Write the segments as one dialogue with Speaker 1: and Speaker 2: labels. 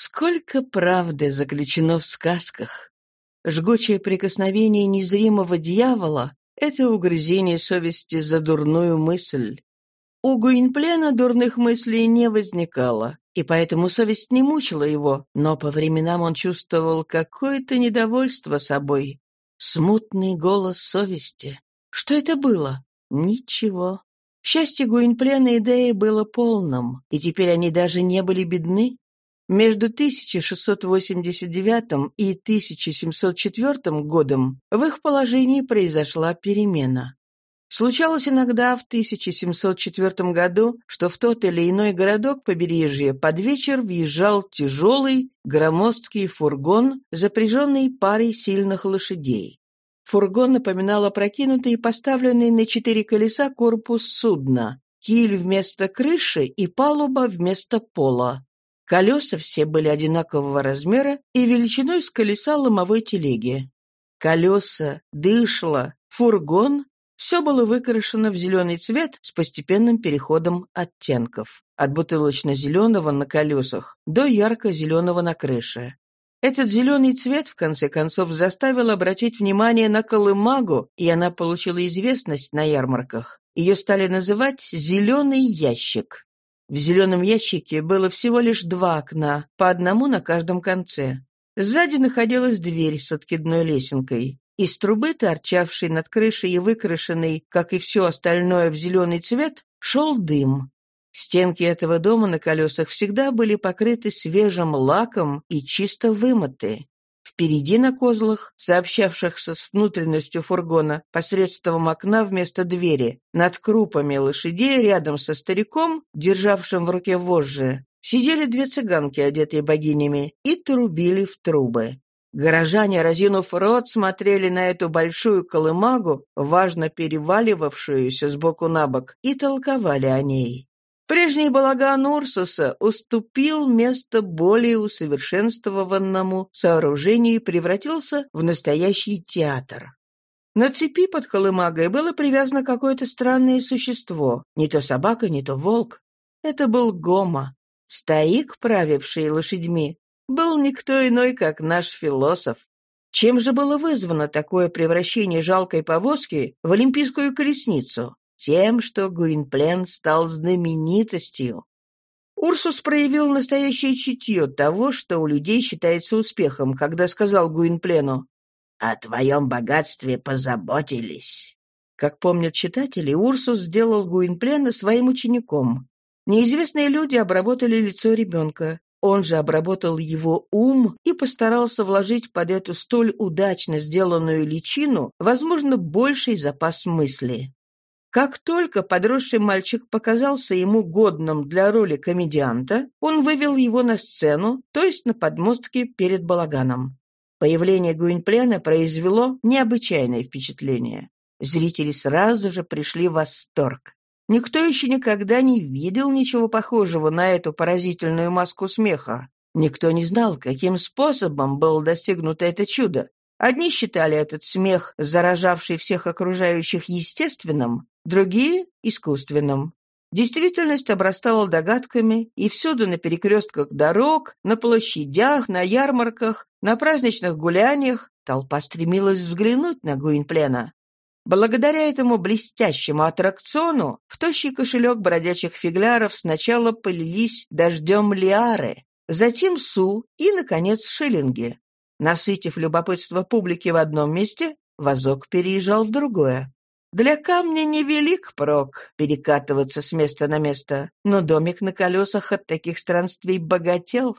Speaker 1: Сколько правды заключено в сказках! Жгучее прикосновение незримого дьявола — это угрызение совести за дурную мысль. У Гуинплена дурных мыслей не возникало, и поэтому совесть не мучила его, но по временам он чувствовал какое-то недовольство собой. Смутный голос совести. Что это было? Ничего. Счастье Гуинплена и Деи было полным, и теперь они даже не были бедны. Между 1689 и 1704 годом в их положении произошла перемена. Случалось иногда в 1704 году, что в тот или иной городок побережья под вечер въезжал тяжелый, громоздкий фургон, запряженный парой сильных лошадей. Фургон напоминал опрокинутый и поставленный на четыре колеса корпус судна, киль вместо крыши и палуба вместо пола. Колеса все были одинакового размера и величиной с колеса ломовой телеги. Колеса, дышло, фургон все было выкрашено в зеленый цвет с постепенным переходом оттенков. От бутылочно-зеленого на колесах до ярко-зеленого на крыше. Этот зеленый цвет, в конце концов, заставил обратить внимание на колымагу, и она получила известность на ярмарках. Ее стали называть «зеленый ящик». В зеленом ящике было всего лишь два окна, по одному на каждом конце. Сзади находилась дверь с откидной лесенкой. Из трубы, торчавшей над крышей и выкрашенной, как и все остальное, в зеленый цвет, шел дым. Стенки этого дома на колесах всегда были покрыты свежим лаком и чисто вымыты. Впереди на козлах, сообщавшихся с внутренностью фургона посредством окна вместо двери, над крупами лошадей рядом со стариком, державшим в руке вожжи, сидели две цыганки, одетые богинями, и трубили в трубы. Горожане, разинув рот, смотрели на эту большую колымагу, важно переваливавшуюся сбоку на бок, и толковали о ней. Прежний балаган Урсуса уступил место более усовершенствованному сооружению и превратился в настоящий театр. На цепи под колымагой было привязано какое-то странное существо, не то собака, не то волк. Это был Гома, стоик, правивший лошадьми, был никто иной, как наш философ. Чем же было вызвано такое превращение жалкой повозки в олимпийскую колесницу? Тем, что Гуинплен стал знаменитостью. Урсус проявил настоящее чутье того, что у людей считается успехом, когда сказал Гуинплену «О твоем богатстве позаботились». Как помнят читатели, Урсус сделал Гуинплена своим учеником. Неизвестные люди обработали лицо ребенка. Он же обработал его ум и постарался вложить под эту столь удачно сделанную личину, возможно, больший запас мысли. Как только подросший мальчик показался ему годным для роли комедианта, он вывел его на сцену, то есть на подмостке перед балаганом. Появление Гуинплена произвело необычайное впечатление. Зрители сразу же пришли в восторг. Никто еще никогда не видел ничего похожего на эту поразительную маску смеха. Никто не знал, каким способом было достигнуто это чудо. Одни считали этот смех, заражавший всех окружающих, естественным, другие — искусственным. Действительность обрастала догадками, и всюду на перекрестках дорог, на площадях, на ярмарках, на праздничных гуляниях толпа стремилась взглянуть на Гуинплена. Благодаря этому блестящему аттракциону в тощий кошелек бродячих фигляров сначала полились дождем лиары, затем су и, наконец, шиллинги. Насытив любопытство публики в одном месте, вазок переезжал в другое. Для камня невелик прок перекатываться с места на место, но домик на колесах от таких странствий богател.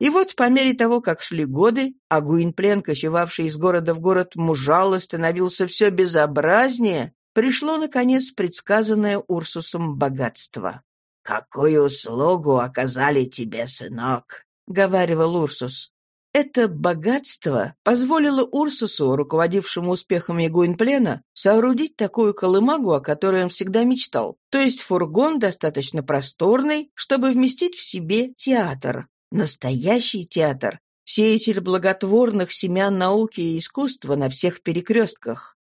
Speaker 1: И вот по мере того, как шли годы, а Гуинплен, кочевавший из города в город, мужал и становился все безобразнее, пришло, наконец, предсказанное Урсусом богатство. «Какую услугу оказали тебе, сынок?» — говаривал Урсус. Это богатство позволило Урсусу, руководившему успехами Гуинплена, соорудить такую колымагу, о которой он всегда мечтал, то есть фургон достаточно просторный, чтобы вместить в себе театр, Настоящий театр, сеятель благотворных семян науки и искусства на всех перекрестках.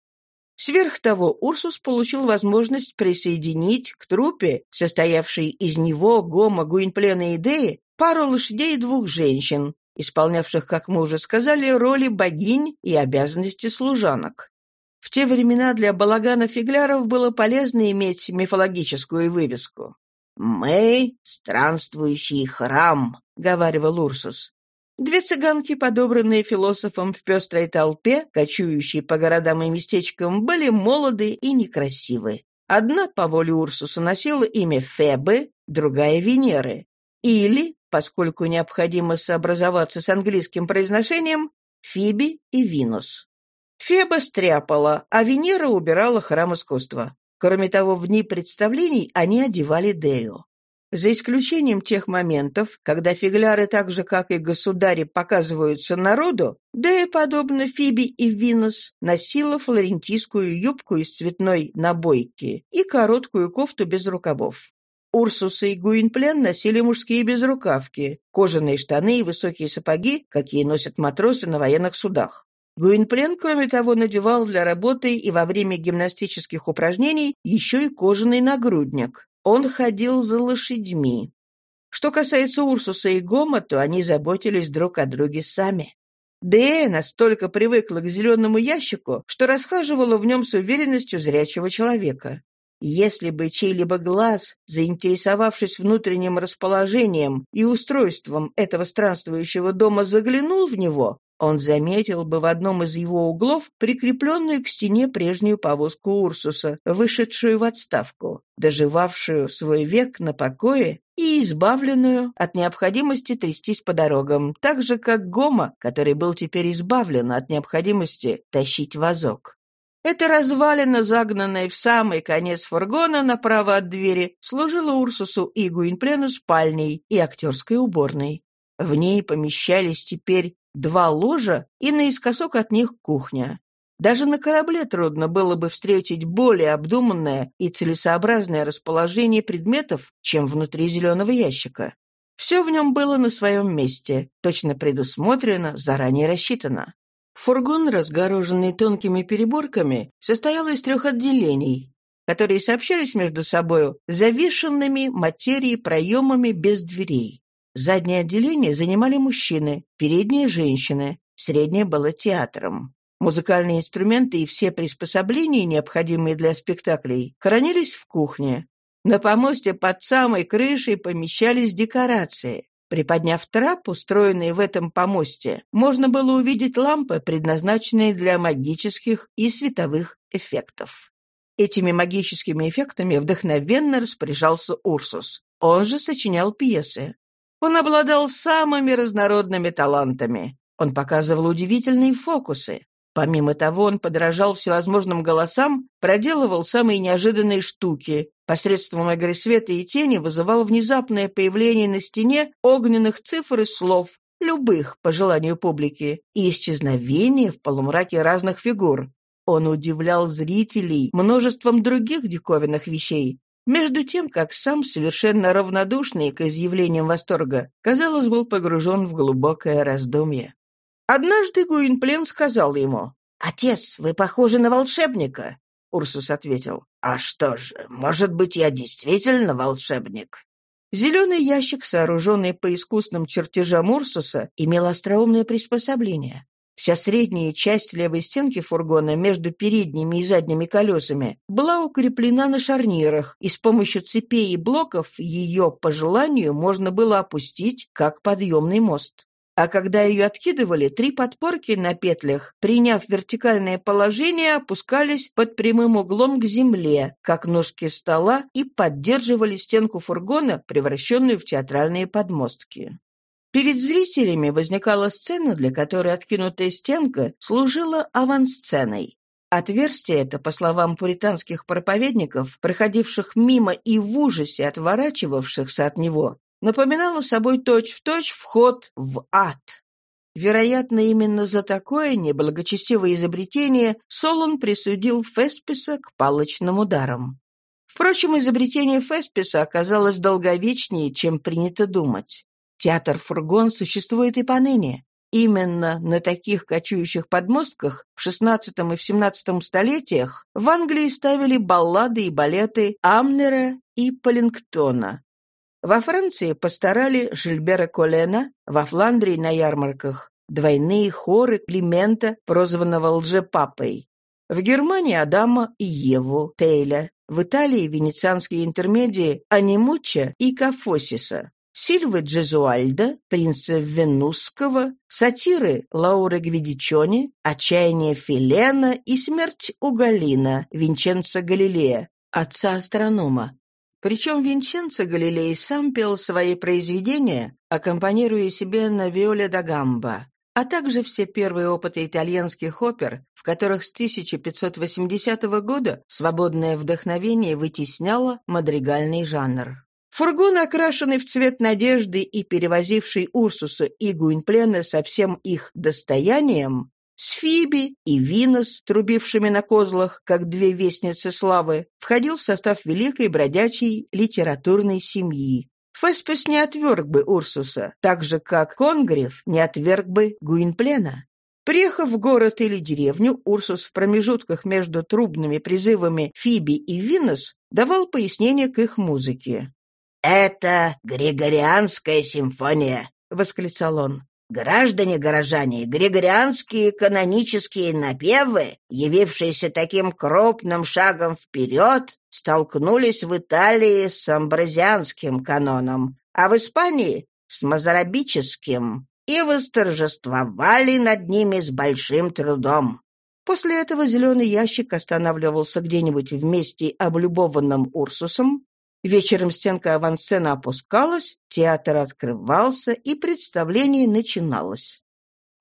Speaker 1: Сверх того, Урсус получил возможность присоединить к труппе, состоявшей из него, Гома, Гуинплена и Идеи, пару лошадей и двух женщин, исполнявших, как мы уже сказали, роли богинь и обязанности служанок. В те времена для балагана-фигляров было полезно иметь мифологическую вывеску. «Мы — странствующий храм», — говаривал Урсус. Две цыганки, подобранные философом в пестрой толпе, кочующие по городам и местечкам, были молоды и некрасивы. Одна, по воле Урсуса, носила имя Фебы, другая — Венеры. Или, поскольку необходимо сообразоваться с английским произношением, Фиби и Винус. Феба стряпала, а Венера убирала храм искусства. Кроме того, в дни представлений они одевали Дею. За исключением тех моментов, когда фигляры так же, как и государи, показываются народу, Дея, подобно Фиби и Винус, носила флорентийскую юбку из цветной набойки и короткую кофту без рукавов. Урсуса и Гуинплен носили мужские безрукавки, кожаные штаны и высокие сапоги, какие носят матросы на военных судах. Гуинплен, кроме того, надевал для работы и во время гимнастических упражнений еще и кожаный нагрудник. Он ходил за лошадьми. Что касается Урсуса и Гома, то они заботились друг о друге сами. Дея настолько привыкла к зеленому ящику, что расхаживала в нем с уверенностью зрячего человека. Если бы чей-либо глаз, заинтересовавшись внутренним расположением и устройством этого странствующего дома, заглянул в него, он заметил бы в одном из его углов прикрепленную к стене прежнюю повозку Урсуса, вышедшую в отставку, доживавшую свой век на покое и избавленную от необходимости трястись по дорогам, так же, как Гома, который был теперь избавлен от необходимости тащить вазок. Эта развалина, загнанная в самый конец фургона направо от двери, служила Урсусу и Гуинплену спальней и актерской уборной. В ней помещались теперь два ложа и наискосок от них кухня. Даже на корабле трудно было бы встретить более обдуманное и целесообразное расположение предметов, чем внутри зеленого ящика. Все в нем было на своем месте, точно предусмотрено, заранее рассчитано. Фургон, разгороженный тонкими переборками, состоял из трех отделений, которые сообщались между собою завешенными материей проемами без дверей. Заднее отделение занимали мужчины, переднее – женщины, среднее было театром. Музыкальные инструменты и все приспособления, необходимые для спектаклей, хранились в кухне. На помосте под самой крышей помещались декорации. Приподняв трап, устроенный в этом помосте, можно было увидеть лампы, предназначенные для магических и световых эффектов. Этими магическими эффектами вдохновенно распоряжался Урсус. Он же сочинял пьесы. Он обладал самыми разнородными талантами. Он показывал удивительные фокусы. Помимо того, он подражал всевозможным голосам, проделывал самые неожиданные штуки, посредством игры света и тени вызывал внезапное появление на стене огненных цифр и слов, любых, по желанию публики, и исчезновение в полумраке разных фигур. Он удивлял зрителей множеством других диковинных вещей, между тем, как сам, совершенно равнодушный к изъявлениям восторга, казалось, был погружен в глубокое раздумье. Однажды Гуинплен сказал ему, «Отец, вы похожи на волшебника». Урсус ответил, «А что же, может быть, я действительно волшебник?» Зеленый ящик, сооруженный по искусным чертежам Урсуса, имел остроумное приспособление. Вся средняя часть левой стенки фургона между передними и задними колесами была укреплена на шарнирах, и с помощью цепей и блоков ее, по желанию, можно было опустить, как подъемный мост. А когда ее откидывали, три подпорки на петлях, приняв вертикальное положение, опускались под прямым углом к земле, как ножки стола, и поддерживали стенку фургона, превращенную в театральные подмостки. Перед зрителями возникала сцена, для которой откинутая стенка служила авансценой. Отверстие это, по словам пуританских проповедников, проходивших мимо и в ужасе отворачивавшихся от него, напоминало собой точь-в-точь точь вход в ад. Вероятно, именно за такое неблагочестивое изобретение Солон присудил Фесписа к палочным ударам. Впрочем, изобретение Фесписа оказалось долговечнее, чем принято думать. Театр-фургон существует и поныне. Именно на таких кочующих подмостках в XVI и в XVII столетиях в Англии ставили баллады и балеты Амнера и Полингтона. Во Франции постарали Жильбера Колена, во Фландрии на ярмарках, двойные хоры Климента, прозванного лжепапой. В Германии Адама и Еву Тейля, в Италии венецианские интермедии Анимучча и Кафосиса, Сильвы Джезуальда, принца Венусского, сатиры Лауры Гвидичони, отчаяние Филена и смерть Угалина, Винченца Галилея, отца астронома. Причем Винченцо Галилей сам пел свои произведения, аккомпанируя себе на виоле да гамба а также все первые опыты итальянских опер, в которых с 1580 года свободное вдохновение вытесняло мадригальный жанр. Фургон, окрашенный в цвет надежды и перевозивший Урсуса и Гуинплена со всем их достоянием, с Фиби и Винос, трубившими на козлах, как две вестницы славы, входил в состав великой бродячей литературной семьи, Феспес не отверг бы Урсуса, так же, как Конгрев не отверг бы Гуинплена. Приехав в город или деревню, Урсус в промежутках между трубными призывами Фиби и Винос давал пояснение к их музыке. «Это Григорианская симфония», — восклицал он. Граждане-горожане, григорианские канонические напевы, явившиеся таким крупным шагом вперед, столкнулись в Италии с амбразианским каноном, а в Испании — с мазарабическим, и восторжествовали над ними с большим трудом. После этого зеленый ящик останавливался где-нибудь в месте, облюбованном Урсусом, Вечером стенка авансцены опускалась, театр открывался, и представление начиналось.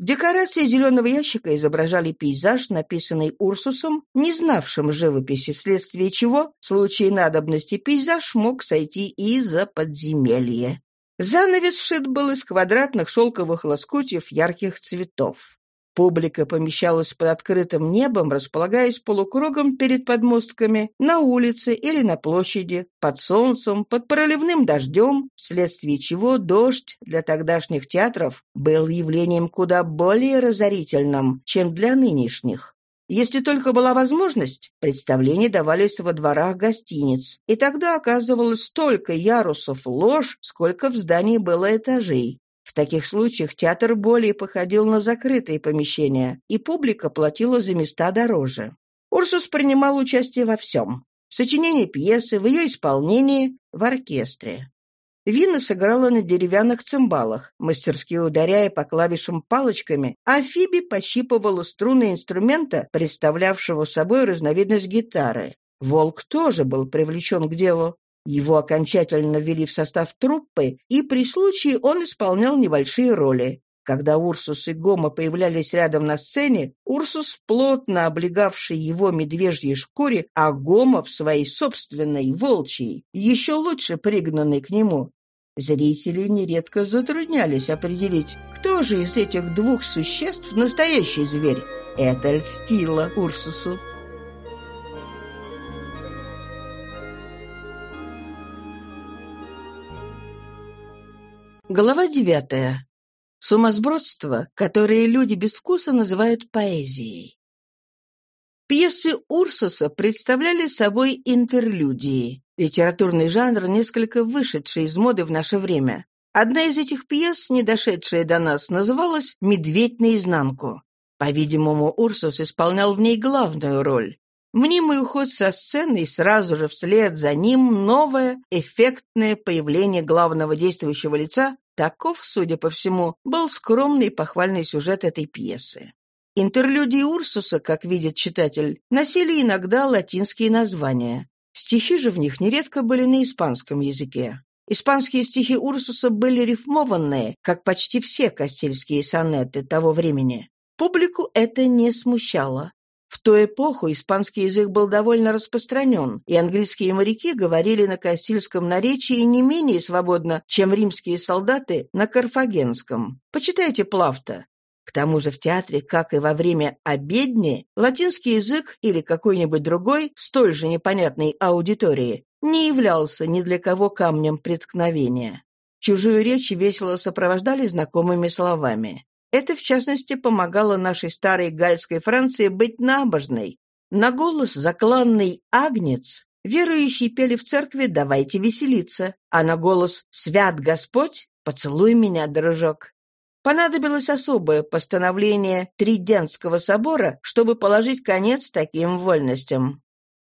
Speaker 1: Декорации зеленого ящика изображали пейзаж, написанный Урсусом, не знавшим живописи, вследствие чего в случае надобности пейзаж мог сойти и за подземелье. Занавес шит был из квадратных шелковых лоскутьев ярких цветов. Публика помещалась под открытым небом, располагаясь полукругом перед подмостками, на улице или на площади, под солнцем, под проливным дождем, вследствие чего дождь для тогдашних театров был явлением куда более разорительным, чем для нынешних. Если только была возможность, представления давались во дворах гостиниц, и тогда оказывалось столько ярусов лож, сколько в здании было этажей. В таких случаях театр более походил на закрытые помещения, и публика платила за места дороже. Урсус принимал участие во всем. В сочинении пьесы, в ее исполнении, в оркестре. Вина сыграла на деревянных цимбалах, мастерски ударяя по клавишам палочками, а Фиби пощипывала струны инструмента, представлявшего собой разновидность гитары. Волк тоже был привлечен к делу. Его окончательно ввели в состав труппы, и при случае он исполнял небольшие роли. Когда Урсус и Гома появлялись рядом на сцене, Урсус, плотно облегавший его медвежьей шкуре, а Гома в своей собственной волчьей, еще лучше пригнанный к нему. Зрители нередко затруднялись определить, кто же из этих двух существ настоящий зверь. Это льстило Урсусу. Глава девятая. Сумасбродство, которое люди без вкуса называют поэзией. Пьесы Урсуса представляли собой интерлюдии, литературный жанр, несколько вышедший из моды в наше время. Одна из этих пьес, не дошедшая до нас, называлась «Медведь наизнанку». По-видимому, Урсус исполнял в ней главную роль. Мнимый уход со сцены и сразу же вслед за ним новое, эффектное появление главного действующего лица, таков, судя по всему, был скромный и похвальный сюжет этой пьесы. Интерлюдии Урсуса, как видит читатель, носили иногда латинские названия. Стихи же в них нередко были на испанском языке. Испанские стихи Урсуса были рифмованные, как почти все кастильские сонеты того времени. Публику это не смущало. В ту эпоху испанский язык был довольно распространен, и английские моряки говорили на кастильском наречии не менее свободно, чем римские солдаты на карфагенском. Почитайте Плавта. К тому же в театре, как и во время обедни, латинский язык или какой-нибудь другой, столь же непонятной аудитории, не являлся ни для кого камнем преткновения. Чужую речь весело сопровождали знакомыми словами. Это, в частности, помогало нашей старой гальской Франции быть набожной. На голос закланный агнец Верующие пели в церкви «Давайте веселиться», а на голос «Свят Господь» «Поцелуй меня, дружок». Понадобилось особое постановление Тридентского собора, чтобы положить конец таким вольностям.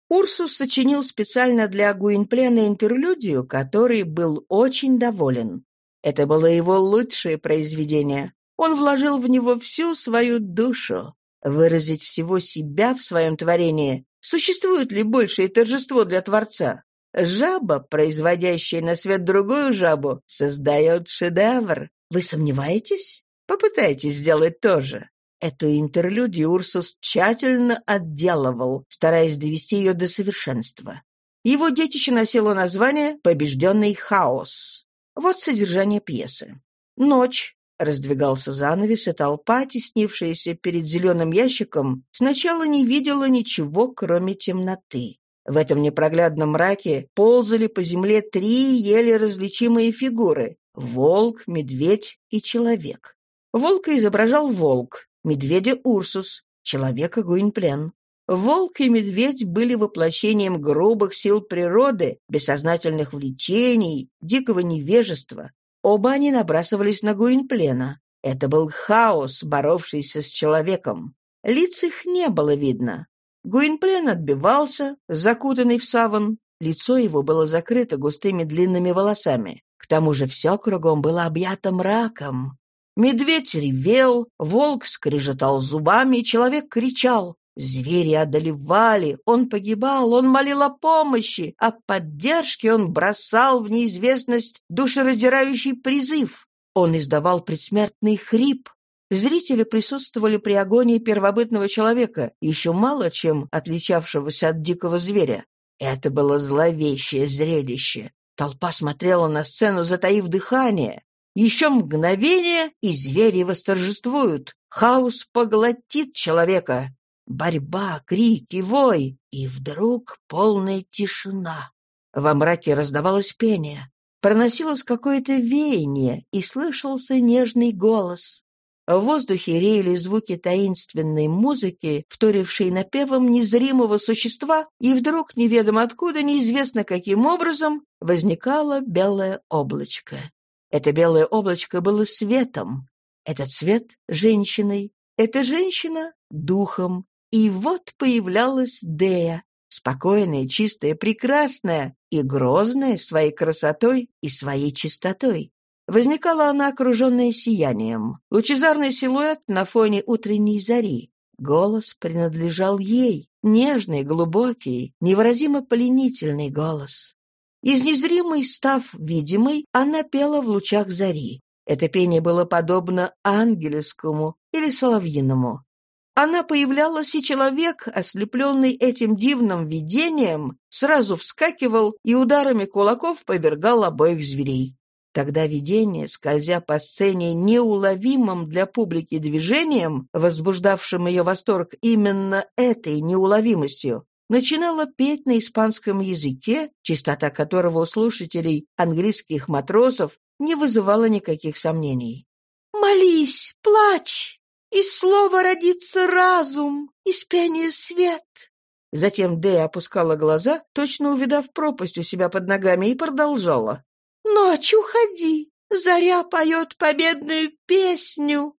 Speaker 1: Урсус сочинил специально для Гуинплена интерлюдию, который был очень доволен. Это было его лучшее произведение. Он вложил в него всю свою душу. Выразить всего себя в своем творении. Существует ли большее торжество для Творца? Жаба, производящая на свет другую жабу, создает шедевр. Вы сомневаетесь? Попытайтесь сделать то же. Эту интерлюдию Урсус тщательно отделывал, стараясь довести ее до совершенства. Его детище носило название «Побежденный хаос». Вот содержание пьесы. Ночь. Раздвигался занавес, и толпа, теснившаяся перед зеленым ящиком, сначала не видела ничего, кроме темноты. В этом непроглядном мраке ползали по земле три еле различимые фигуры — волк, медведь и человек. Волка изображал волк, медведя Урсус, человека Гуинплен. Волк и медведь были воплощением грубых сил природы, бессознательных влечений, дикого невежества. Оба они набрасывались на Гуинплена. Это был хаос, боровшийся с человеком. Лиц их не было видно. Гуинплен отбивался, закутанный в саван. Лицо его было закрыто густыми длинными волосами. К тому же все кругом было объято мраком. Медведь ревел, волк скрежетал зубами, человек кричал. Звери одолевали, он погибал, он молил о помощи, о поддержке он бросал в неизвестность душераздирающий призыв. Он издавал предсмертный хрип. Зрители присутствовали при агонии первобытного человека, еще мало чем отличавшегося от дикого зверя. Это было зловещее зрелище. Толпа смотрела на сцену, затаив дыхание. Еще мгновение, и звери восторжествуют. Хаос поглотит человека. Борьба, крики, вой. И вдруг полная тишина. Во мраке раздавалось пение. Проносилось какое-то веяние, и слышался нежный голос. В воздухе реяли звуки таинственной музыки, вторившей напевом незримого существа, и вдруг, неведомо откуда, неизвестно каким образом, возникало белое облачко. Это белое облачко было светом, этот свет — женщиной, эта женщина — духом. И вот появлялась Дея, спокойная, чистая, прекрасная и грозная своей красотой и своей чистотой. Возникала она, окруженная сиянием. Лучезарный силуэт на фоне утренней зари. Голос принадлежал ей, нежный, глубокий, невыразимо пленительный голос. Из незримой став видимой, она пела в лучах зари. Это пение было подобно ангельскому или соловьиному. Она появлялась, и человек, ослепленный этим дивным видением, сразу вскакивал и ударами кулаков повергал обоих зверей. Тогда видение, скользя по сцене неуловимым для публики движением, возбуждавшим ее восторг именно этой неуловимостью, начинала петь на испанском языке, чистота которого у слушателей английских матросов не вызывала никаких сомнений. «Молись, плачь! Из слова родится разум, из пения свет!» Затем Дэя опускала глаза, точно увидав пропасть у себя под ногами, и продолжала. «Ночь, уходи! Заря поет победную песню!»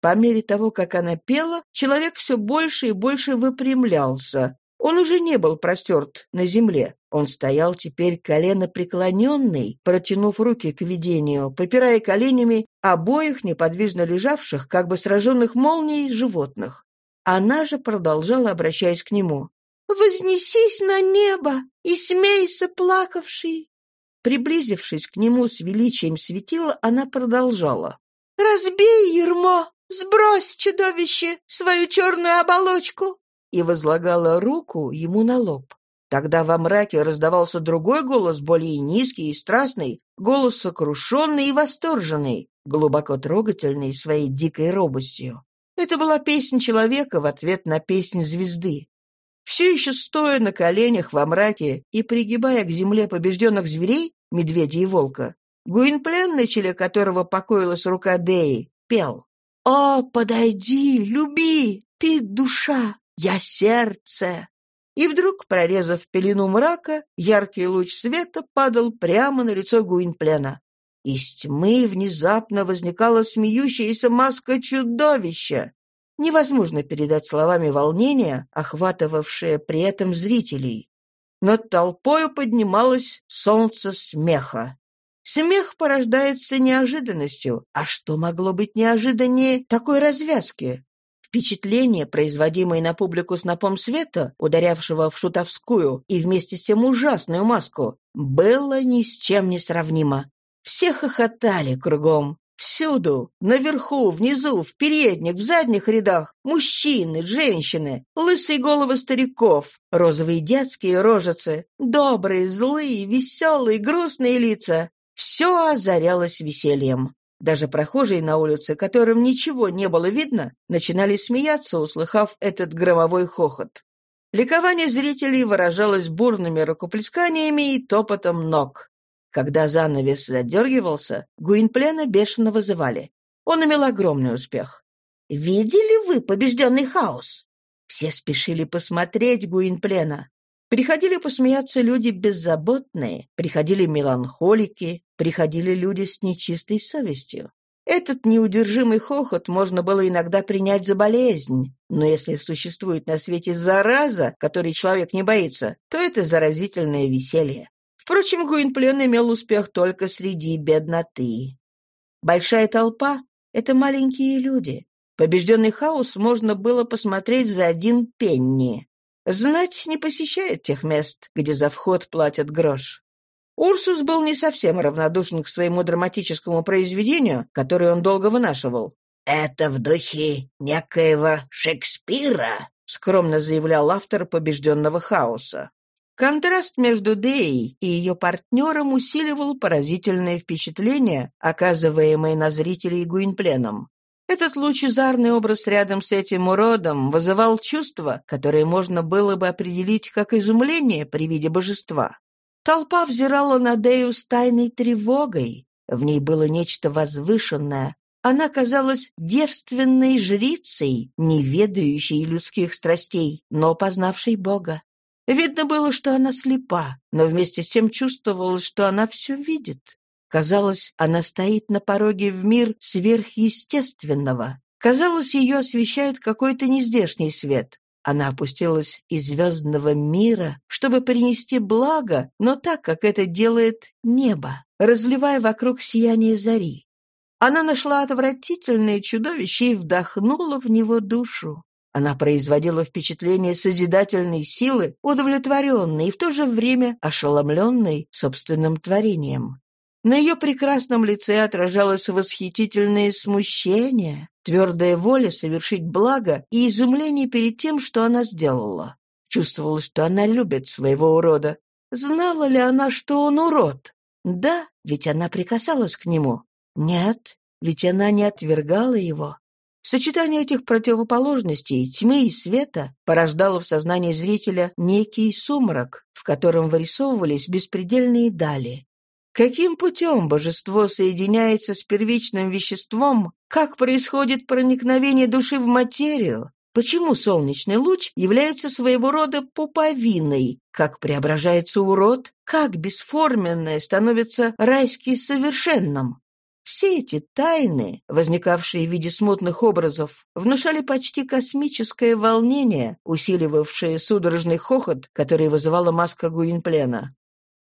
Speaker 1: По мере того, как она пела, человек все больше и больше выпрямлялся, он уже не был простерт на земле. Он стоял теперь колено преклоненный, протянув руки к видению, попирая коленями обоих неподвижно лежавших, как бы сраженных молнией, животных. Она же продолжала, обращаясь к нему. «Вознесись на небо и смейся, плакавший!» Приблизившись к нему с величием светила, она продолжала. «Разбей ермо! Сбрось, чудовище, свою черную оболочку! И возлагала руку ему на лоб. Тогда во мраке раздавался другой голос, более низкий и страстный, голос сокрушенный и восторженный, глубоко трогательный своей дикой робостью. Это была песня человека в ответ на песнь звезды. Все еще стоя на коленях во мраке и пригибая к земле побежденных зверей, медведя и волка, Гуинплен, на челе которого покоилась рука Деи, пел. «О, подойди, люби, ты душа, я сердце. И вдруг, прорезав пелену мрака, яркий луч света падал прямо на лицо Гуинплена. Из тьмы внезапно возникала смеющаяся маска чудовища. Невозможно передать словами волнение, охватывавшее при этом зрителей. Над толпою поднималось солнце смеха. Смех порождается неожиданностью. А что могло быть неожиданнее такой развязки? Впечатление, производимое на публику снопом света, ударявшего в шутовскую и вместе с тем ужасную маску, было ни с чем не сравнимо. Все хохотали кругом. Всюду, наверху, внизу, в передних, в задних рядах, мужчины, женщины, лысые головы стариков, розовые детские рожицы, добрые, злые, веселые, грустные лица. Все озарялось весельем. Даже прохожие на улице, которым ничего не было видно, начинали смеяться, услыхав этот громовой хохот. Ликование зрителей выражалось бурными рукоплесканиями и топотом ног. Когда занавес задергивался, Гуинплена бешено вызывали. Он имел огромный успех. «Видели вы побежденный хаос?» Все спешили посмотреть Гуинплена. Приходили посмеяться люди беззаботные, приходили меланхолики, приходили люди с нечистой совестью. Этот неудержимый хохот можно было иногда принять за болезнь, но если существует на свете зараза, которой человек не боится, то это заразительное веселье. Впрочем, Гуинплен имел успех только среди бедноты. Большая толпа — это маленькие люди. Побежденный хаос можно было посмотреть за один пенни. Знать не посещает тех мест, где за вход платят грош. Урсус был не совсем равнодушен к своему драматическому произведению, которое он долго вынашивал. «Это в духе некоего Шекспира», — скромно заявлял автор побежденного хаоса. Контраст между Деей и ее партнером усиливал поразительное впечатление, оказываемое на зрителей Гуинпленом. Этот лучезарный образ рядом с этим уродом вызывал чувство, которое можно было бы определить как изумление при виде божества. Толпа взирала на Дею с тайной тревогой. В ней было нечто возвышенное. Она казалась девственной жрицей, не ведающей людских страстей, но познавшей Бога. Видно было, что она слепа, но вместе с тем чувствовалось, что она все видит. Казалось, она стоит на пороге в мир сверхъестественного. Казалось, ее освещает какой-то нездешний свет. Она опустилась из звездного мира, чтобы принести благо, но так, как это делает небо, разливая вокруг сияние зари. Она нашла отвратительное чудовище и вдохнула в него душу. Она производила впечатление созидательной силы, удовлетворенной и в то же время ошеломленной собственным творением. На ее прекрасном лице отражалось восхитительное смущение, твердая воля совершить благо и изумление перед тем, что она сделала. Чувствовала, что она любит своего урода. Знала ли она, что он урод? Да, ведь она прикасалась к нему. Нет, ведь она не отвергала его. Сочетание этих противоположностей, тьмы и света, порождало в сознании зрителя некий сумрак, в котором вырисовывались беспредельные дали. Каким путем божество соединяется с первичным веществом? Как происходит проникновение души в материю? Почему солнечный луч является своего рода пуповиной? Как преображается урод? Как бесформенное становится райский совершенным? Все эти тайны, возникавшие в виде смутных образов, внушали почти космическое волнение, усиливавшее судорожный хохот, который вызывала маска Гуинплена.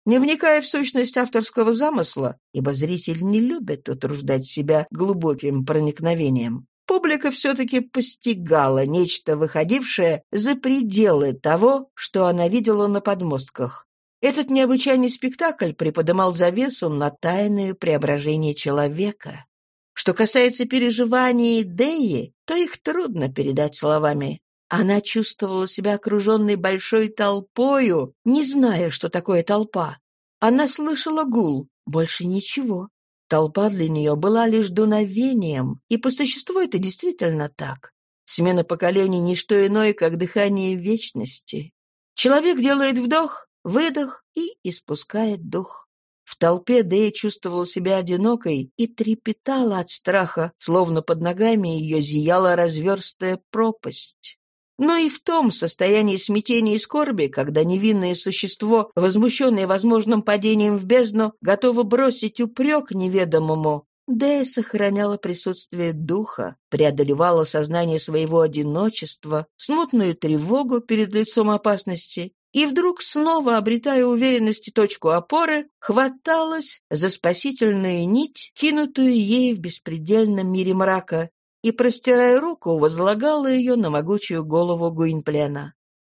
Speaker 1: Не вникая в сущность авторского замысла, ибо зритель не любит утруждать себя глубоким проникновением, публика все-таки постигала нечто, выходившее за пределы того, что она видела на подмостках. Этот необычайный спектакль приподымал завесу на тайное преображение человека. Что касается переживаний Деи, то их трудно передать словами. Она чувствовала себя окруженной большой толпою, не зная, что такое толпа. Она слышала гул, больше ничего. Толпа для нее была лишь дуновением, и по существу это действительно так. Смена поколений — не что иное, как дыхание вечности. Человек делает вдох, выдох и испускает дух. В толпе Дэя чувствовала себя одинокой и трепетала от страха, словно под ногами ее зияла разверстая пропасть. Но и в том состоянии смятения и скорби, когда невинное существо, возмущенное возможным падением в бездну, готово бросить упрек неведомому, Дэя сохраняла присутствие духа, преодолевала сознание своего одиночества, смутную тревогу перед лицом опасности и вдруг, снова обретая уверенность и точку опоры, хваталась за спасительную нить, кинутую ей в беспредельном мире мрака, и, простирая руку, возлагала ее на могучую голову Гуинплена.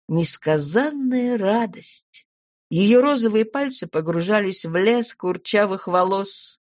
Speaker 1: Несказанная радость! Ее розовые пальцы погружались в лес курчавых волос.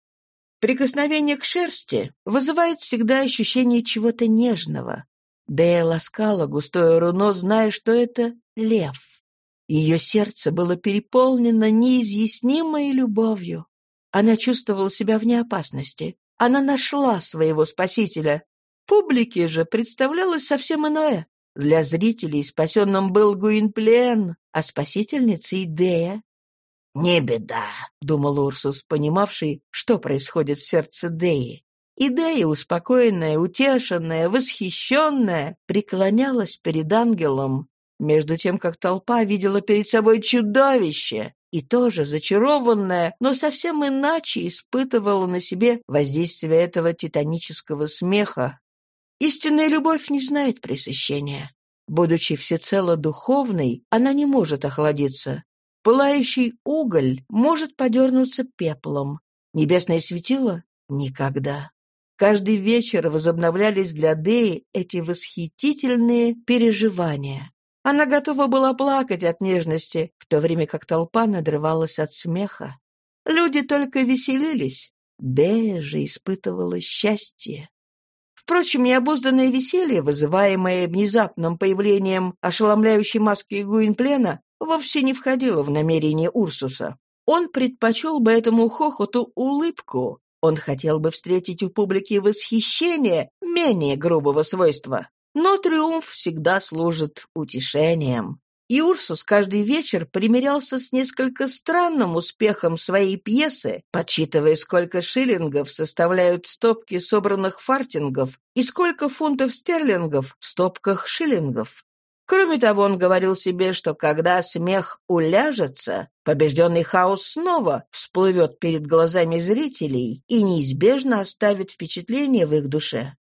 Speaker 1: Прикосновение к шерсти вызывает всегда ощущение чего-то нежного. Дея ласкала густое руно, зная, что это лев. Ее сердце было переполнено неизъяснимой любовью. Она чувствовала себя вне опасности. Она нашла своего спасителя. Публике же представлялось совсем иное. Для зрителей спасенным был Гуинплен, а спасительницей — Дея. «Не беда», — думал Урсус, понимавший, что происходит в сердце Деи. И Дея, успокоенная, утешенная, восхищенная, преклонялась перед ангелом, между тем, как толпа видела перед собой чудовище и тоже зачарованная, но совсем иначе испытывала на себе воздействие этого титанического смеха. Истинная любовь не знает пресыщения. Будучи всецело духовной, она не может охладиться. Пылающий уголь может подернуться пеплом. Небесное светило — никогда. Каждый вечер возобновлялись для Деи эти восхитительные переживания. Она готова была плакать от нежности, в то время как толпа надрывалась от смеха. Люди только веселились. Дея же испытывала счастье. Впрочем, необузданное веселье, вызываемое внезапным появлением ошеломляющей маски Гуинплена, вовсе не входило в намерение Урсуса. Он предпочел бы этому хохоту улыбку. Он хотел бы встретить у публики восхищение менее грубого свойства. Но триумф всегда служит утешением. И Урсус каждый вечер примирялся с несколько странным успехом своей пьесы, подсчитывая, сколько шиллингов составляют стопки собранных фартингов и сколько фунтов стерлингов в стопках шиллингов. Кроме того, он говорил себе, что когда смех уляжется, побежденный хаос снова всплывет перед глазами зрителей и неизбежно оставит впечатление в их душе.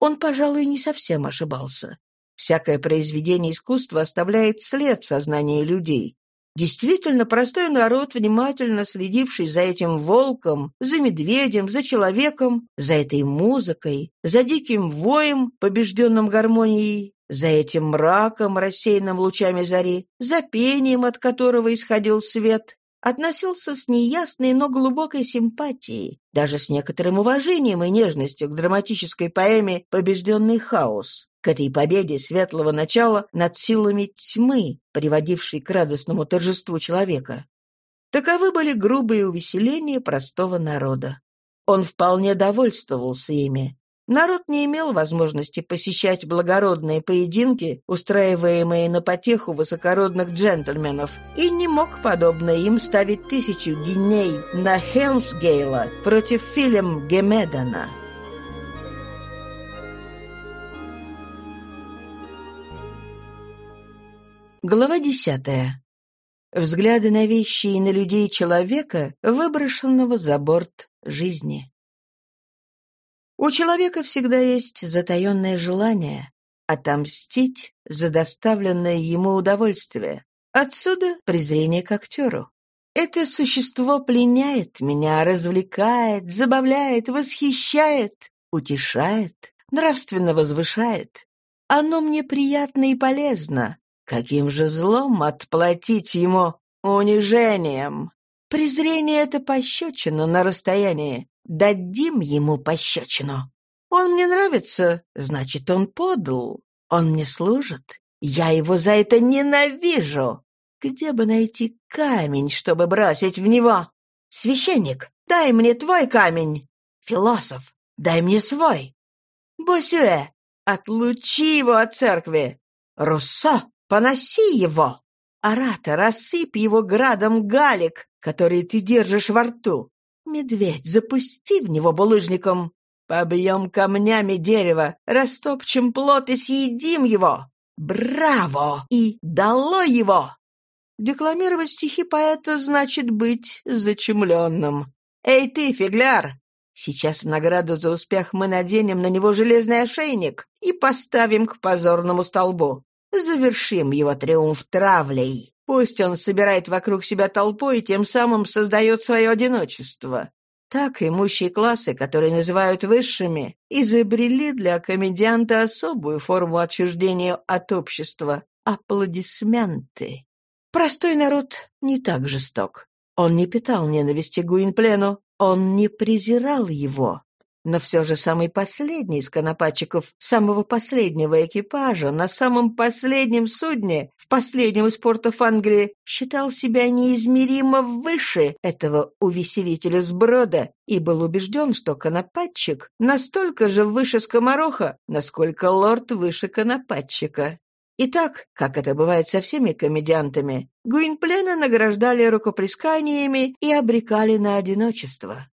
Speaker 1: Он, пожалуй, не совсем ошибался. Всякое произведение искусства оставляет след в сознании людей. Действительно, простой народ, внимательно следивший за этим волком, за медведем, за человеком, за этой музыкой, за диким воем, побежденным гармонией, за этим мраком, рассеянным лучами зари, за пением, от которого исходил свет, относился с неясной, но глубокой симпатией, даже с некоторым уважением и нежностью к драматической поэме «Побежденный хаос», к этой победе светлого начала над силами тьмы, приводившей к радостному торжеству человека. Таковы были грубые увеселения простого народа. Он вполне довольствовался ими, Народ не имел возможности посещать благородные поединки, устраиваемые на потеху высокородных джентльменов, и не мог, подобно им, ставить тысячу гиней на Хелмсгейла против Филем Гемедана. Глава десятая. Взгляды на вещи и на людей человека, выброшенного за борт жизни. У человека всегда есть затаенное желание отомстить за доставленное ему удовольствие. Отсюда презрение к актеру. Это существо пленяет меня, развлекает, забавляет, восхищает, утешает, нравственно возвышает. Оно мне приятно и полезно. Каким же злом отплатить ему унижением? Презрение — это пощечина на расстоянии. Дадим ему пощечину. Он мне нравится, значит, он подл. Он мне служит. Я его за это ненавижу. Где бы найти камень, чтобы бросить в него? Священник, дай мне твой камень. Философ, дай мне свой. Босюэ, отлучи его от церкви. Руссо, поноси его. Оратор, рассыпь его градом галек, который ты держишь во рту. Медведь, запусти в него булыжником. Побьем камнями дерево, растопчем плод и съедим его. «Браво!» и «Долой его!» Декламировать стихи поэта значит быть зачумленным. «Эй ты, фигляр! Сейчас в награду за успех мы наденем на него железный ошейник и поставим к позорному столбу. Завершим его триумф травлей. Пусть он собирает вокруг себя толпу и тем самым создает свое одиночество. Так имущие классы, которые называют высшими, изобрели для комедианта особую форму отчуждения от общества — аплодисменты. Простой народ не так жесток. Он не питал ненависти Гуинплену, он не презирал его. Но все же самый последний из конопатчиков самого последнего экипажа на самом последнем судне в последнем из портов Англии считал себя неизмеримо выше этого увеселителя сброда и был убежден, что конопатчик настолько же выше скомороха, насколько лорд выше конопатчика. Итак, как это бывает со всеми комедиантами, Гуинплена награждали рукоплесканиями и обрекали на одиночество.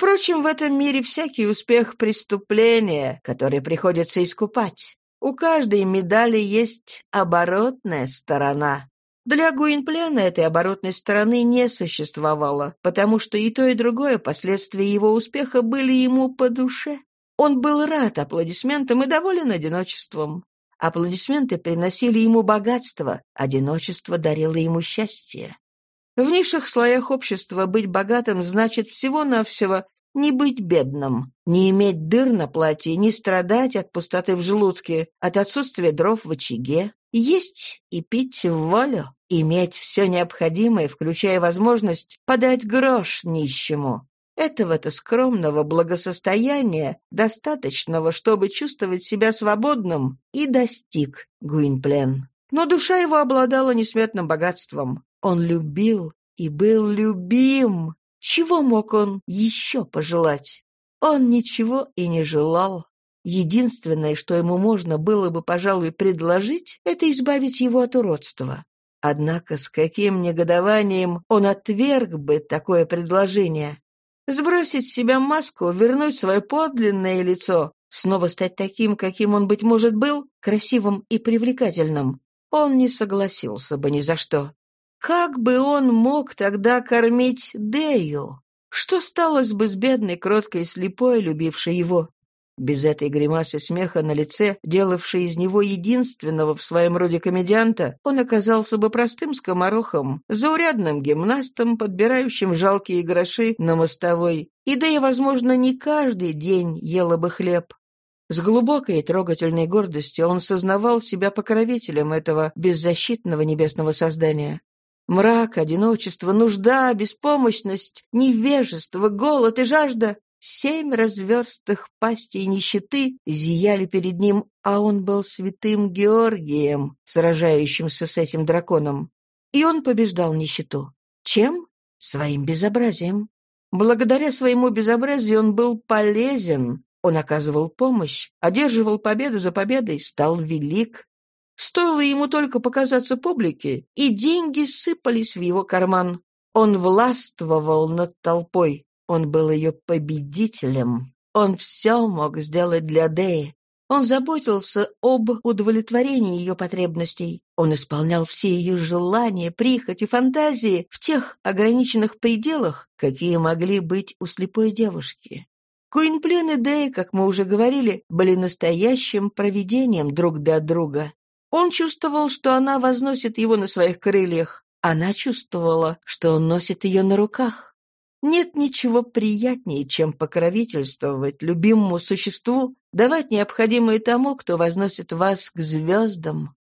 Speaker 1: Впрочем, в этом мире всякий успех — преступление, которое приходится искупать. У каждой медали есть оборотная сторона. Для Гуинплена этой оборотной стороны не существовало, потому что и то, и другое последствия его успеха были ему по душе. Он был рад аплодисментам и доволен одиночеством. Аплодисменты приносили ему богатство, одиночество дарило ему счастье. В низших слоях общества быть богатым значит всего-навсего не быть бедным, не иметь дыр на платье, не страдать от пустоты в желудке, от отсутствия дров в очаге, есть и пить в волю, иметь все необходимое, включая возможность подать грош нищему. Этого-то скромного благосостояния, достаточного, чтобы чувствовать себя свободным, и достиг Гуинплен. Но душа его обладала несметным богатством. Он любил и был любим. Чего мог он еще пожелать? Он ничего и не желал. Единственное, что ему можно было бы, пожалуй, предложить, это избавить его от уродства. Однако с каким негодованием он отверг бы такое предложение. Сбросить с себя маску, вернуть свое подлинное лицо, снова стать таким, каким он, быть может, был, красивым и привлекательным. Он не согласился бы ни за что. Как бы он мог тогда кормить Дею? Что сталось бы с бедной, кроткой, слепой, любившей его? Без этой гримасы смеха на лице, делавшей из него единственного в своем роде комедианта, он оказался бы простым скоморохом, заурядным гимнастом, подбирающим жалкие гроши на мостовой. И да и, возможно, не каждый день ела бы хлеб. С глубокой и трогательной гордостью он сознавал себя покровителем этого беззащитного небесного создания. Мрак, одиночество, нужда, беспомощность, невежество, голод и жажда Семь разверстых пастей нищеты зияли перед ним, а он был святым Георгием, сражающимся с этим драконом. И он побеждал нищету. Чем? Своим безобразием. Благодаря своему безобразию он был полезен. Он оказывал помощь, одерживал победу за победой, стал велик. Стоило ему только показаться публике, и деньги сыпались в его карман. Он властвовал над толпой. Он был ее победителем. Он все мог сделать для Деи. Он заботился об удовлетворении ее потребностей. Он исполнял все ее желания, прихоти, фантазии в тех ограниченных пределах, какие могли быть у слепой девушки. Куинплен и Дэй, как мы уже говорили, были настоящим провидением друг для друга. Он чувствовал, что она возносит его на своих крыльях. Она чувствовала, что он носит ее на руках. Нет ничего приятнее, чем покровительствовать любимому существу, давать необходимое тому, кто возносит вас к звездам.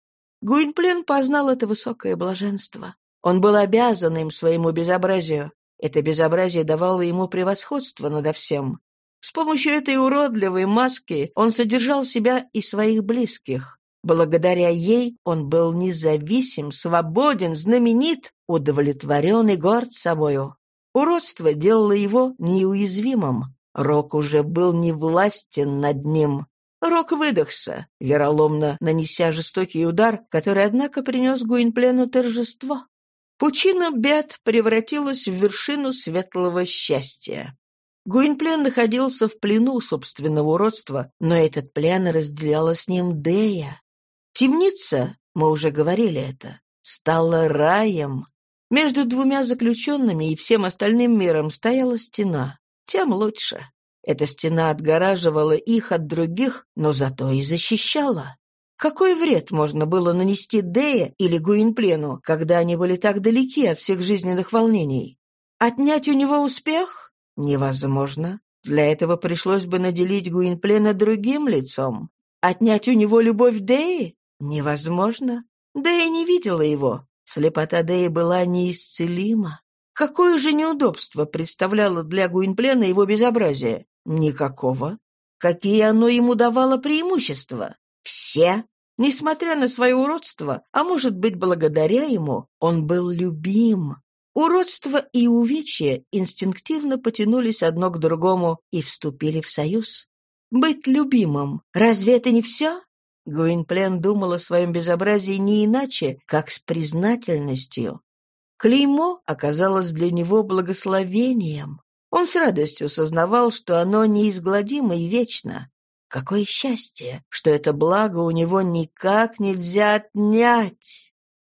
Speaker 1: Гуинплен познал это высокое блаженство. Он был обязан им своему безобразию. Это безобразие давало ему превосходство надо всем. С помощью этой уродливой маски он содержал себя и своих близких. Благодаря ей он был независим, свободен, знаменит, удовлетворен и горд собою. Уродство делало его неуязвимым. Рок уже был не властен над ним. Рок выдохся, вероломно нанеся жестокий удар, который, однако, принес Гуинплену торжество. Пучина бед превратилась в вершину светлого счастья. Гуинплен находился в плену собственного уродства, но этот плен разделяла с ним Дея. Темница, мы уже говорили это, стала раем. Между двумя заключенными и всем остальным миром стояла стена. Тем лучше. Эта стена отгораживала их от других, но зато и защищала. Какой вред можно было нанести Дея или Гуинплену, когда они были так далеки от всех жизненных волнений? Отнять у него успех? Невозможно. Для этого пришлось бы наделить Гуинплена другим лицом. Отнять у него любовь Деи? Невозможно. Дея не видела его. Слепота Деи была неисцелима. Какое же неудобство представляло для Гуинплена его безобразие? Никакого. Какие оно ему давало преимущества? Все. Несмотря на свое уродство, а может быть, благодаря ему, он был любим. Уродство и увечье инстинктивно потянулись одно к другому и вступили в союз. Быть любимым — разве это не все? Гуинплен думал о своем безобразии не иначе, как с признательностью. Клеймо оказалось для него благословением. Он с радостью сознавал, что оно неизгладимо и вечно. Какое счастье, что это благо у него никак нельзя отнять.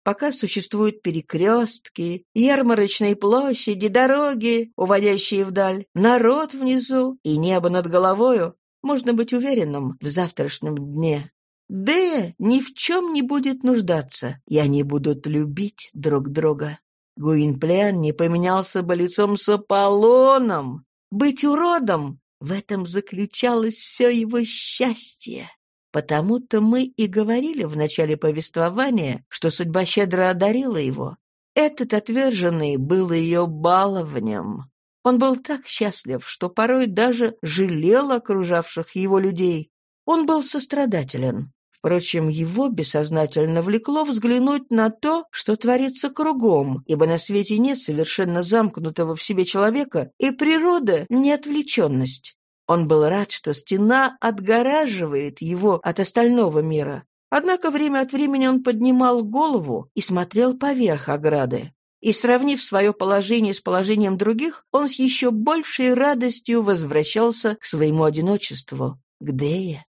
Speaker 1: Пока существуют перекрестки, ярмарочные площади, дороги, уводящие вдаль, народ внизу и небо над головою, можно быть уверенным в завтрашнем дне. Д ни в чем не будет нуждаться, и они будут любить друг друга. Гуинплян не поменялся бы лицом с Аполлоном. Быть уродом — в этом заключалось все его счастье. Потому-то мы и говорили в начале повествования, что судьба щедро одарила его. Этот отверженный был ее баловнем. Он был так счастлив, что порой даже жалел окружавших его людей. Он был сострадателен. Впрочем, его бессознательно влекло взглянуть на то, что творится кругом, ибо на свете нет совершенно замкнутого в себе человека, и природа — не отвлеченность. Он был рад, что стена отгораживает его от остального мира. Однако время от времени он поднимал голову и смотрел поверх ограды. И, сравнив свое положение с положением других, он с еще большей радостью возвращался к своему одиночеству, к Дее.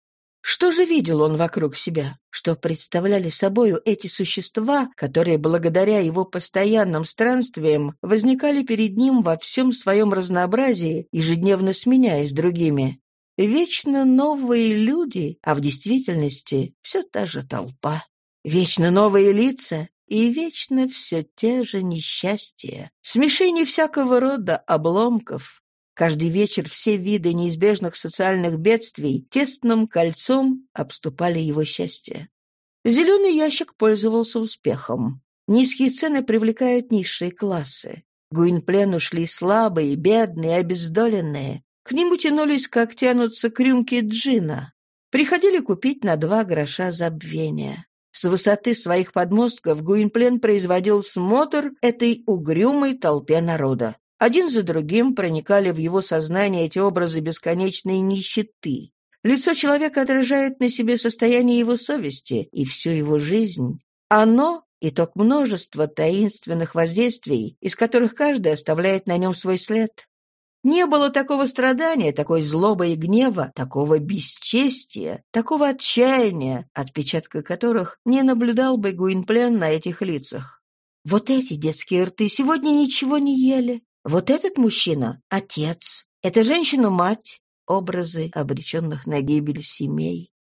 Speaker 1: Что же видел он вокруг себя? Что представляли собою эти существа, которые благодаря его постоянным странствиям возникали перед ним во всем своем разнообразии, ежедневно сменяясь другими? Вечно новые люди, а в действительности все та же толпа. Вечно новые лица, и вечно все те же несчастья, смешение всякого рода обломков, Каждый вечер все виды неизбежных социальных бедствий тесным кольцом обступали его счастье. Зеленый ящик пользовался успехом. Низкие цены привлекают низшие классы. Гуинплену шли слабые, бедные, обездоленные. К нему тянулись, как тянутся к джина. Приходили купить на два гроша забвения. С высоты своих подмостков Гуинплен производил смотр этой угрюмой толпе народа. Один за другим проникали в его сознание эти образы бесконечной нищеты. Лицо человека отражает на себе состояние его совести и всю его жизнь. Оно — итог множества таинственных воздействий, из которых каждый оставляет на нем свой след. Не было такого страдания, такой злобы и гнева, такого бесчестия, такого отчаяния, отпечатка которых не наблюдал бы Гуинплен на этих лицах. Вот эти детские рты сегодня ничего не ели, вот этот мужчина — отец, эта женщина — мать, образы обреченных на гибель семей.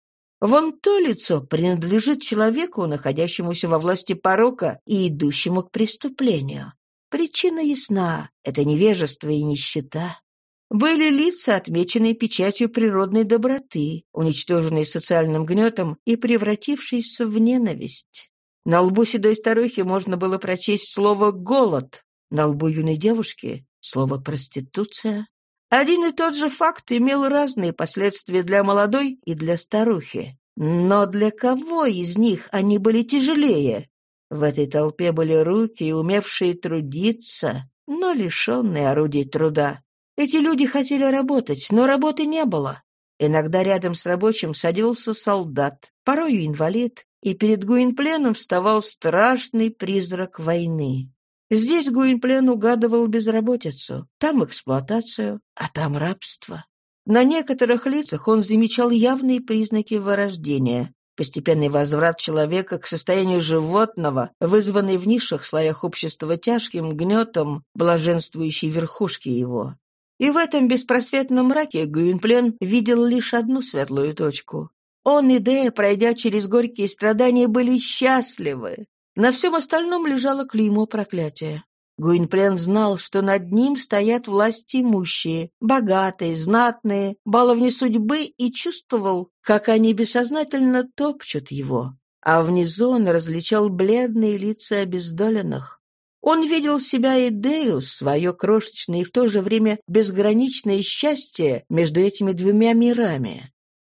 Speaker 1: Вон то лицо принадлежит человеку, находящемуся во власти порока и идущему к преступлению. Причина ясна — это невежество и нищета. Были лица, отмеченные печатью природной доброты, уничтоженные социальным гнетом и превратившиеся в ненависть. На лбу седой старухи можно было прочесть слово «голод», на лбу юной девушки слово «проституция». Один и тот же факт имел разные последствия для молодой и для старухи. Но для кого из них они были тяжелее? В этой толпе были руки, умевшие трудиться, но лишенные орудий труда. Эти люди хотели работать, но работы не было. Иногда рядом с рабочим садился солдат, порою инвалид, и перед Гуинпленом вставал страшный призрак войны. Здесь Гуинплен угадывал безработицу, там эксплуатацию, а там рабство. На некоторых лицах он замечал явные признаки вырождения. постепенный возврат человека к состоянию животного, вызванный в низших слоях общества тяжким гнетом блаженствующей верхушки его. И в этом беспросветном мраке Гуинплен видел лишь одну светлую точку. Он и Дея, пройдя через горькие страдания, были счастливы. На всем остальном лежало клеймо проклятия. Гуинплен знал, что над ним стоят власти имущие, богатые, знатные, баловни судьбы, и чувствовал, как они бессознательно топчут его. А внизу он различал бледные лица обездоленных. Он видел себя идею, свое крошечное и в то же время безграничное счастье между этими двумя мирами.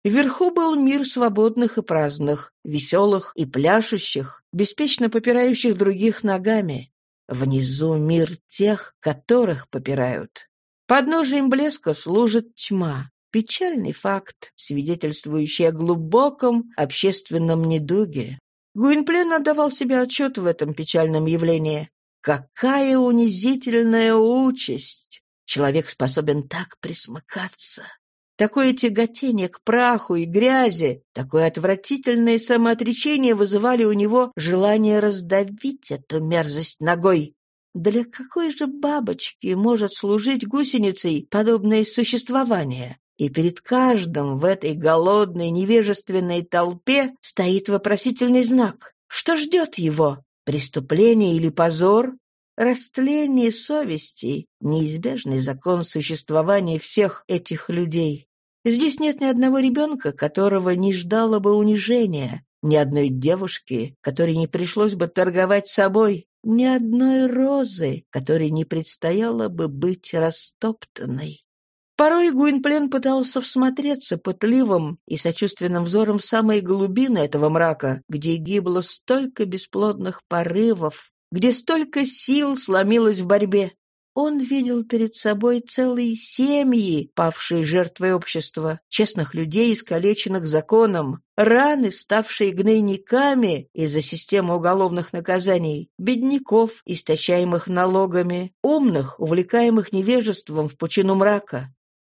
Speaker 1: Вверху был мир свободных и праздных, веселых и пляшущих, беспечно попирающих других ногами. Внизу мир тех, которых попирают. Подножием блеска служит тьма. Печальный факт, свидетельствующий о глубоком общественном недуге. Гуинплен отдавал себе отчет в этом печальном явлении. Какая унизительная участь! Человек способен так присмыкаться. Такое тяготение к праху и грязи, такое отвратительное самоотречение вызывали у него желание раздавить эту мерзость ногой. Для какой же бабочки может служить гусеницей подобное существование? И перед каждым в этой голодной, невежественной толпе стоит вопросительный знак. Что ждет его? Преступление или позор? Растление совести — неизбежный закон существования всех этих людей. Здесь нет ни одного ребенка, которого не ждало бы унижения, ни одной девушки, которой не пришлось бы торговать собой, ни одной розы, которой не предстояло бы быть растоптанной. Порой Гуинплен пытался всмотреться пытливым и сочувственным взором в самые глубины этого мрака, где гибло столько бесплодных порывов, где столько сил сломилось в борьбе. Он видел перед собой целые семьи, павшие жертвой общества, честных людей, искалеченных законом, раны, ставшие гнойниками из-за системы уголовных наказаний, бедняков, истощаемых налогами, умных, увлекаемых невежеством в пучину мрака.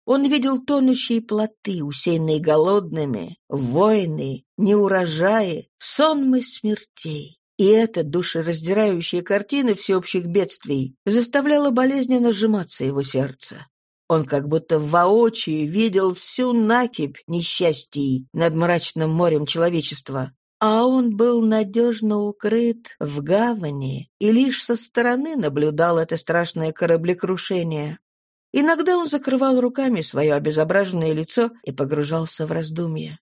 Speaker 1: Он видел тонущие плоты, усеянные голодными, войны, неурожаи, сонмы смертей. И эта душераздирающая картина всеобщих бедствий заставляла болезненно сжиматься его сердце. Он как будто воочию видел всю накипь несчастий над мрачным морем человечества, а он был надежно укрыт в гавани и лишь со стороны наблюдал это страшное кораблекрушение. Иногда он закрывал руками свое обезображенное лицо и погружался в раздумья.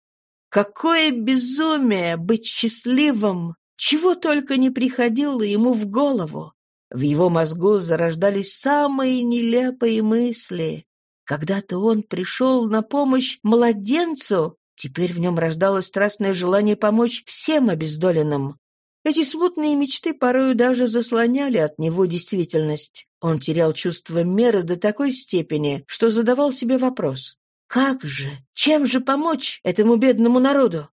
Speaker 1: Какое безумие быть счастливым чего только не приходило ему в голову. В его мозгу зарождались самые нелепые мысли. Когда-то он пришел на помощь младенцу, теперь в нем рождалось страстное желание помочь всем обездоленным. Эти смутные мечты порою даже заслоняли от него действительность. Он терял чувство меры до такой степени, что задавал себе вопрос. «Как же? Чем же помочь этому бедному народу?»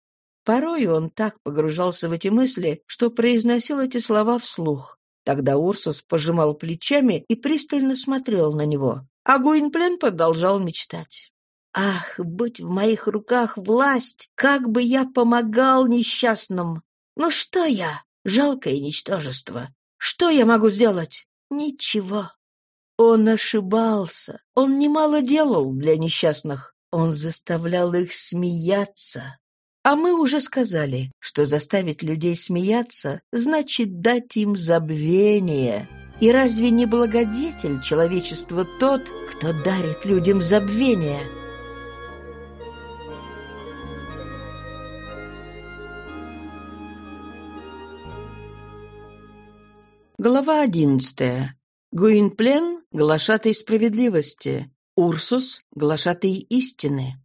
Speaker 1: Порой он так погружался в эти мысли, что произносил эти слова вслух. Тогда Урсус пожимал плечами и пристально смотрел на него. А Гуинплен продолжал мечтать. «Ах, будь в моих руках власть, как бы я помогал несчастным! Ну что я? Жалкое ничтожество. Что я могу сделать? Ничего». Он ошибался. Он немало делал для несчастных. Он заставлял их смеяться. А мы уже сказали, что заставить людей смеяться значит дать им забвение. И разве не благодетель человечества тот, кто дарит людям забвение? Глава одиннадцатая. Гуинплен — глашатый справедливости. Урсус — глашатый истины.